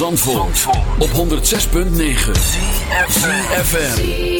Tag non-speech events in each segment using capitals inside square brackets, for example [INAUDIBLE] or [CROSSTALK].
Zandvoort, op 106.9 CFFM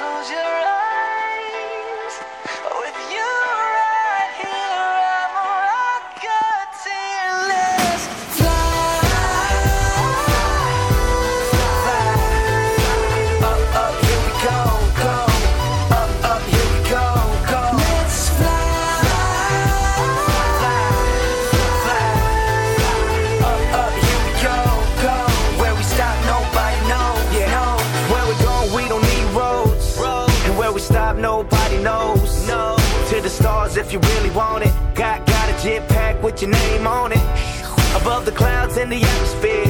close your eyes. You really want it. Got, got a jet pack with your name on it. Above the clouds in the atmosphere.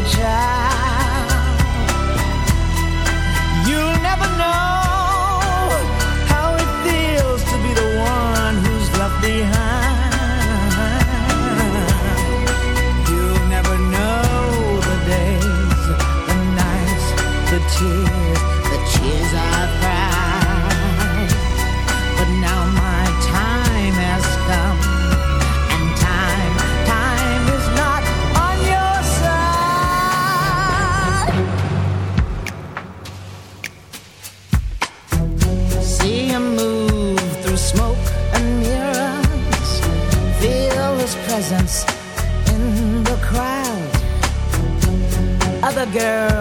a child. other girl.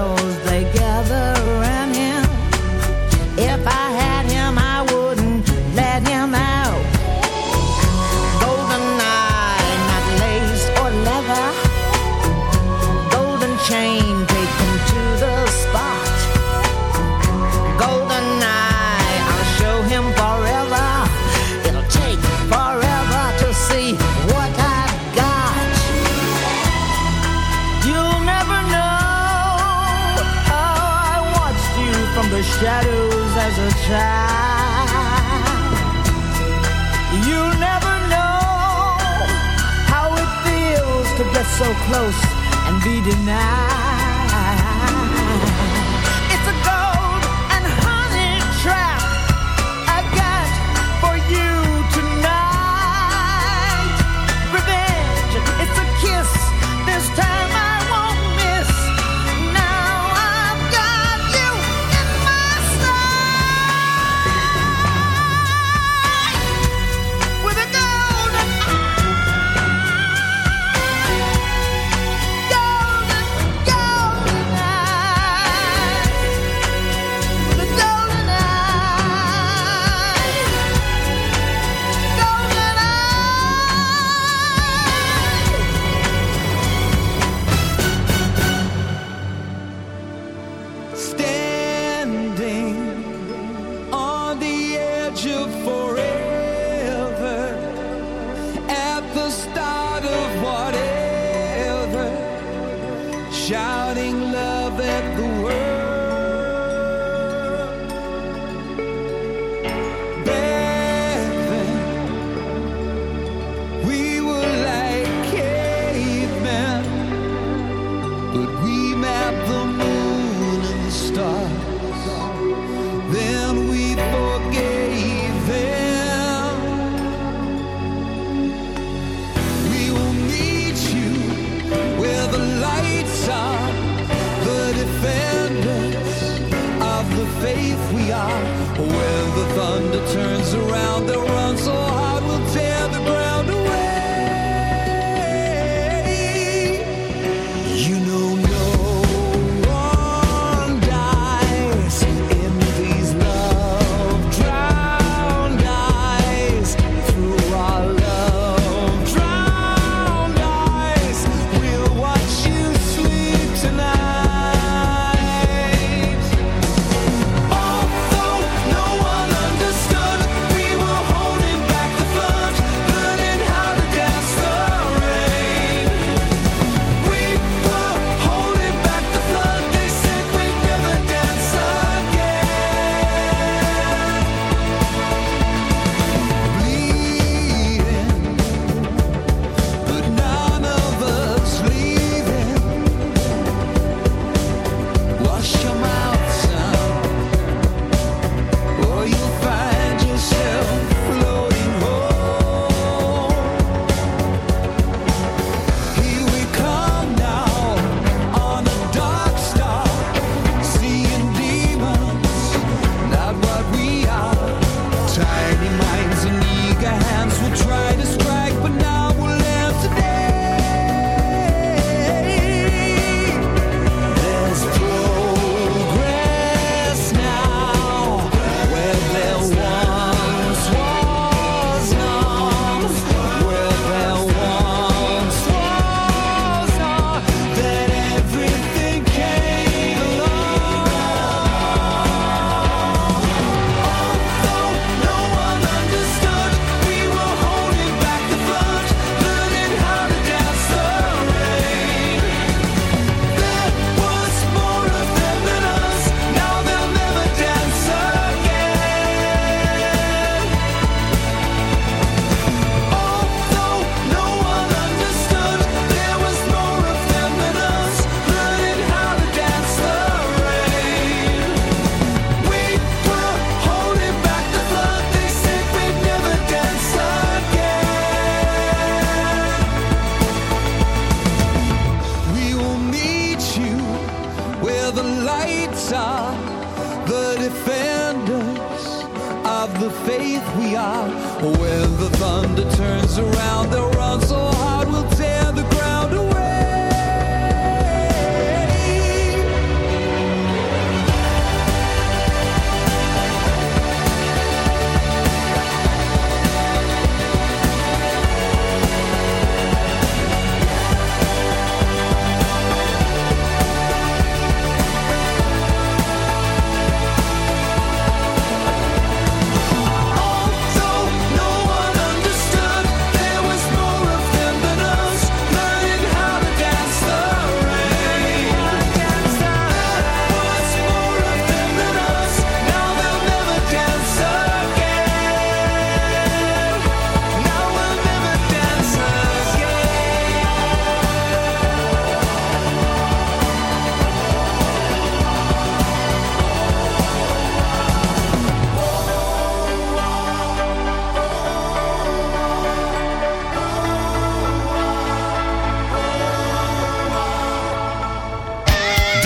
a child. You never know how it feels to get so close and be denied. When the thunder turns around, they'll run.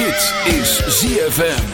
Dit is ZFM.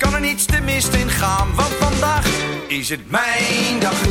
het mijn.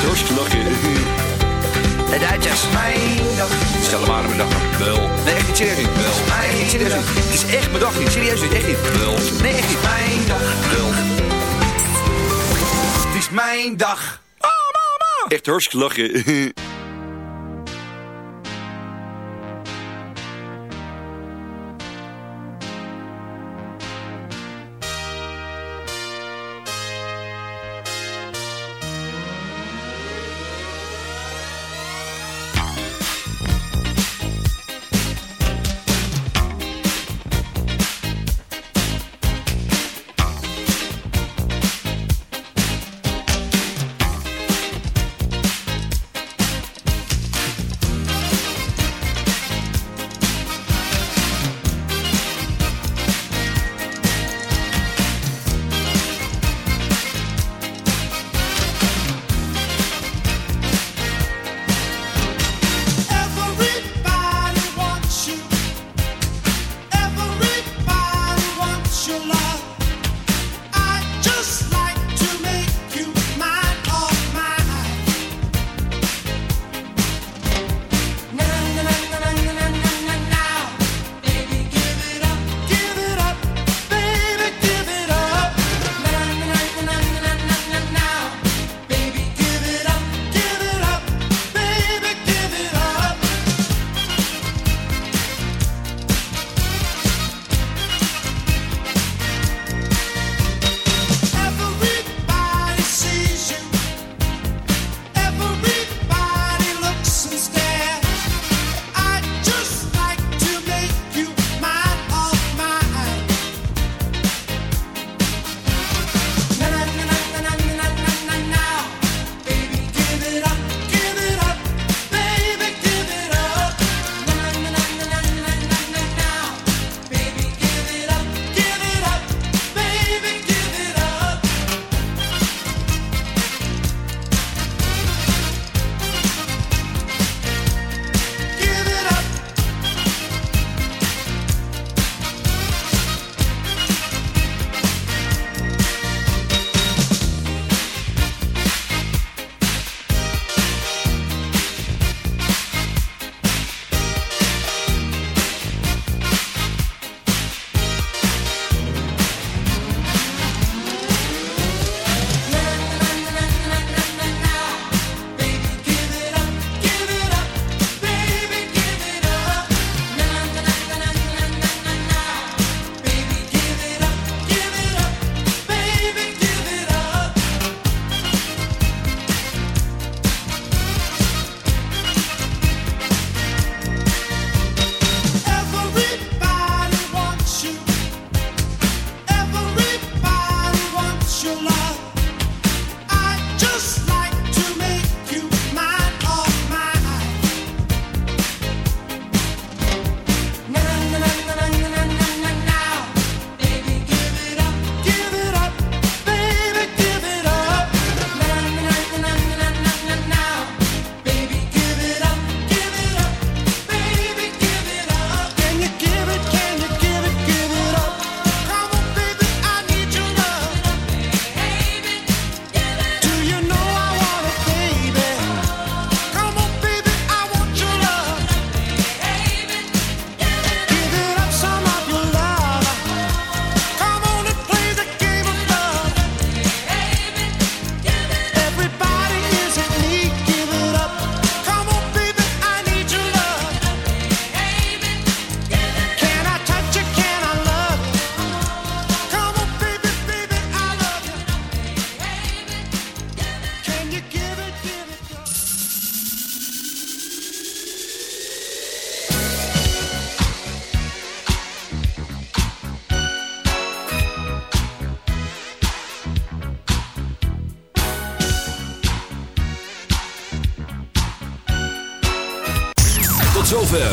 Echt hartstikke lachen. De Duitsers. Mijn dag. Stel maar mijn dag. Wel. Nee, echt niet serieus niet. Wel. Niet serieus niet. Het is echt mijn dag niet. Serieus niet. Echt niet. Wel. Nee, echt niet. Mijn dag. Wel. Het is mijn dag. Oh, mama. Echt hartstikke lachen. [LAUGHS]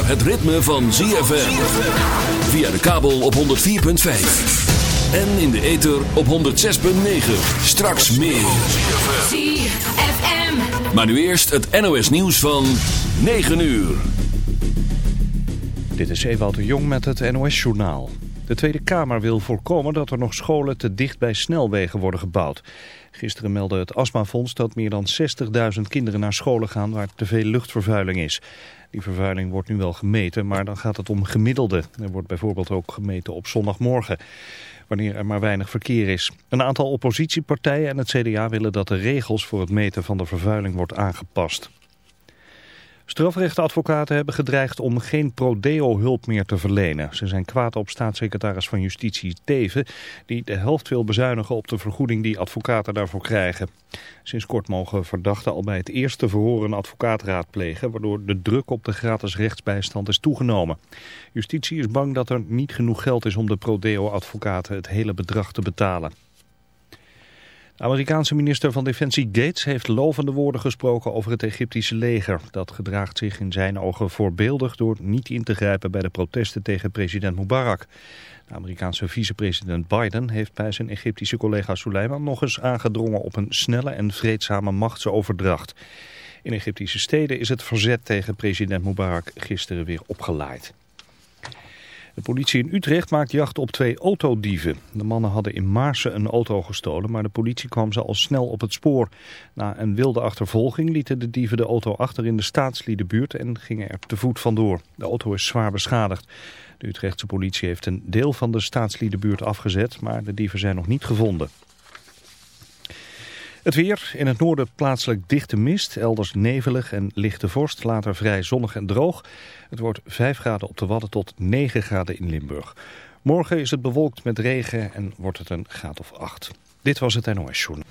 het ritme van ZFM. Via de kabel op 104.5. En in de ether op 106.9. Straks meer. ZFM. Maar nu eerst het NOS nieuws van 9 uur. Dit is Ewout de Jong met het NOS-journaal. De Tweede Kamer wil voorkomen dat er nog scholen te dicht bij snelwegen worden gebouwd. Gisteren meldde het Astmafonds dat meer dan 60.000 kinderen naar scholen gaan waar te veel luchtvervuiling is. Die vervuiling wordt nu wel gemeten, maar dan gaat het om gemiddelde. Er wordt bijvoorbeeld ook gemeten op zondagmorgen, wanneer er maar weinig verkeer is. Een aantal oppositiepartijen en het CDA willen dat de regels voor het meten van de vervuiling wordt aangepast. Strafrechtadvocaten hebben gedreigd om geen prodeo-hulp meer te verlenen. Ze zijn kwaad op staatssecretaris van Justitie Teven... die de helft wil bezuinigen op de vergoeding die advocaten daarvoor krijgen. Sinds kort mogen verdachten al bij het eerste verhoor een advocaat raadplegen... waardoor de druk op de gratis rechtsbijstand is toegenomen. Justitie is bang dat er niet genoeg geld is om de prodeo-advocaten het hele bedrag te betalen. Amerikaanse minister van Defensie Gates heeft lovende woorden gesproken over het Egyptische leger. Dat gedraagt zich in zijn ogen voorbeeldig door niet in te grijpen bij de protesten tegen president Mubarak. De Amerikaanse vicepresident Biden heeft bij zijn Egyptische collega Suleiman nog eens aangedrongen op een snelle en vreedzame machtsoverdracht. In Egyptische steden is het verzet tegen president Mubarak gisteren weer opgeleid. De politie in Utrecht maakt jacht op twee autodieven. De mannen hadden in Maarsen een auto gestolen, maar de politie kwam ze al snel op het spoor. Na een wilde achtervolging lieten de dieven de auto achter in de staatsliedenbuurt en gingen er te voet vandoor. De auto is zwaar beschadigd. De Utrechtse politie heeft een deel van de staatsliedenbuurt afgezet, maar de dieven zijn nog niet gevonden. Het weer, in het noorden plaatselijk dichte mist, elders nevelig en lichte vorst, later vrij zonnig en droog. Het wordt 5 graden op de Wadden tot 9 graden in Limburg. Morgen is het bewolkt met regen en wordt het een graad of 8. Dit was het NOS Journal.